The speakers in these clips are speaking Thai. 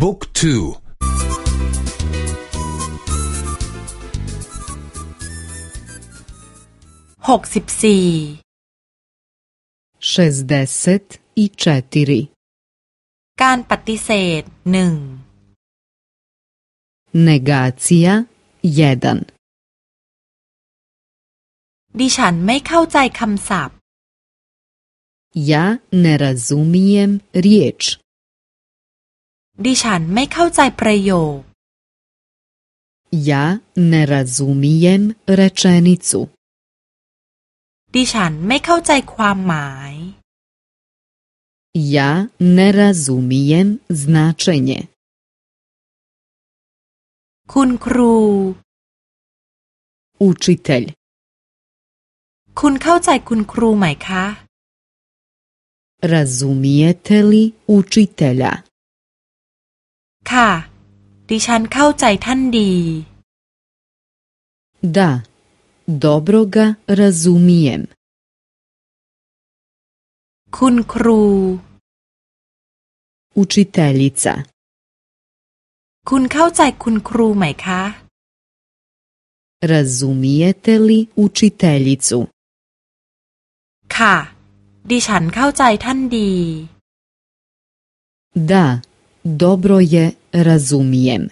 บุ๊กทูหกสิบสี่การปฏิเสธหนึ่ง Negacija 1ดิฉันไม่เข้าใจคำศัพท์ Ja ne razumijem riječ ดิฉันไม่เข้าใจประโยค Ja ne razumijem rečenicu ดิฉันไม่เข้าใจความหมาย Ja ne razumijem značenje คุณครู Učitelj คุณเข้าใจคุณครูไหมคะ Razumijete li učitelja ค่ะ ดิฉันเข้าใจท่านดี Da, dobro ga razumijem คุณครู Učiteljica คุณเข้าใจคุณครูไหมคะ Razumijete li učiteljicu ค่ะ ดิฉันเข้าใจท่านดี Da, dobro je razumijem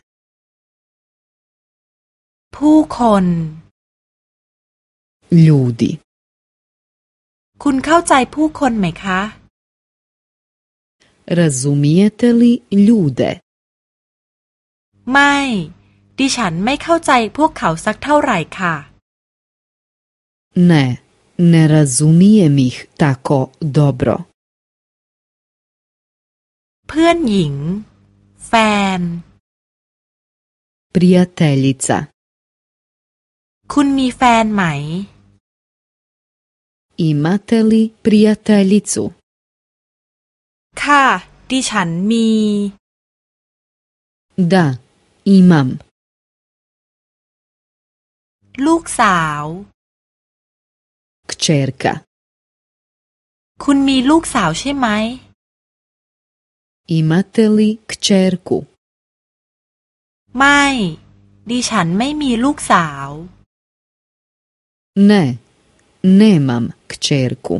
ผู้คน Ljudi คุณเข้าใจผู้คนไหมคะ Razumijete li ljude ไม่ ดิฉันไม่เข้าใจพวกเขาสักเท่าไหร่ค่ะ Ne, ne razumijem ih tako dobro เพื่อนหญิง แฟน Prijateljica คุณมีแฟนไหม Imate li prijateljicu ค่ะ ดิฉันมี Da, imam ลูกสาว Kćerka คุณมีลูกสาวใช่ไหม Imate li kćerku ไม่ ดิฉันไม่มีลูกสาว Ne, nemam kćerku